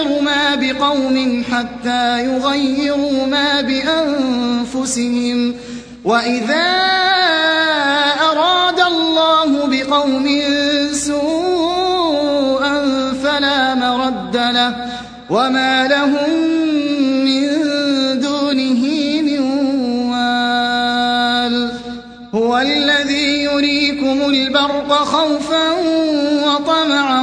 يغير ما بقوم حتى يغيروا ما بأنفسهم. وإذا أراد الله بقوم سوءا فلا مرد له. وما لهم هو الذي يريكم البرق خوفا وطمعا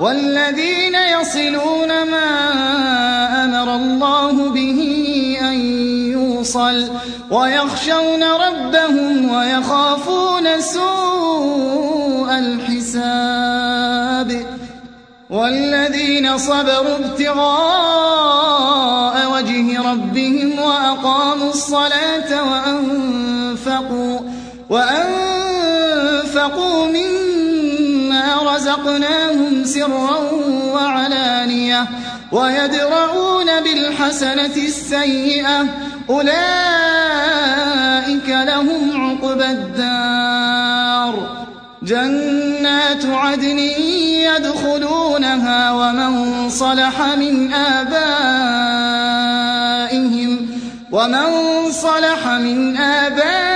والذين يصلون ما أمر الله به أن يوصل ويخشون ربهم ويخافون سوء الحساب والذين صبروا ابتغاء وجه ربهم وأقاموا الصلاة وأنفقوا وأنفقوا مما رزقناهم سرا وعلانية ويدرؤون بالحسنة السيئة أولئك لهم عقبى الدار جنات عدن يدخلونها ومن صلح من آبائهم ومن صلح من آبائهم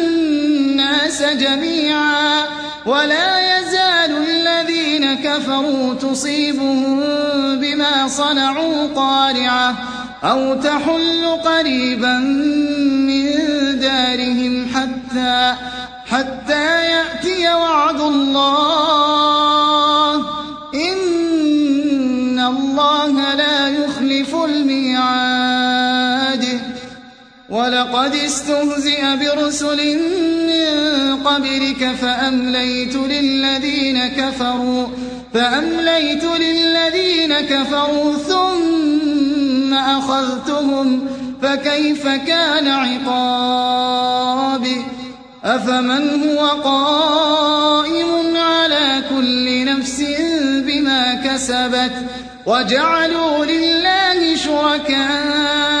الناس جميعا ولا يزال الذين كفروا تصيبهم بما صنعوا قارعة أو تحل قريبا من دارهم حتى حتى يأتي وعد الله ولقد استهزئ برسل من قبلك فأمليت للذين كفروا فأمليت للذين كفروا ثم أخذتهم فكيف كان عقابي أفمن هو قائم على كل نفس بما كسبت؟ وجعلوا لله شركاء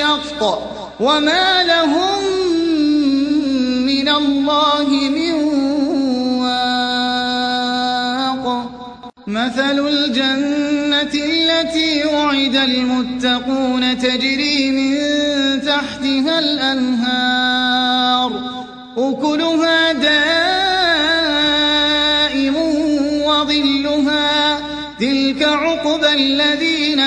أشق وما لهم من الله من واق. مثل الجنة التي وعد المتقون تجري من تحتها الأنهار. أكلها دائم وظلها. تلك عقبى الذين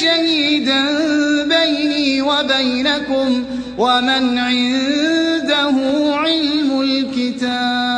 شهيدا بيني وبينكم ومن عنده علم الكتاب.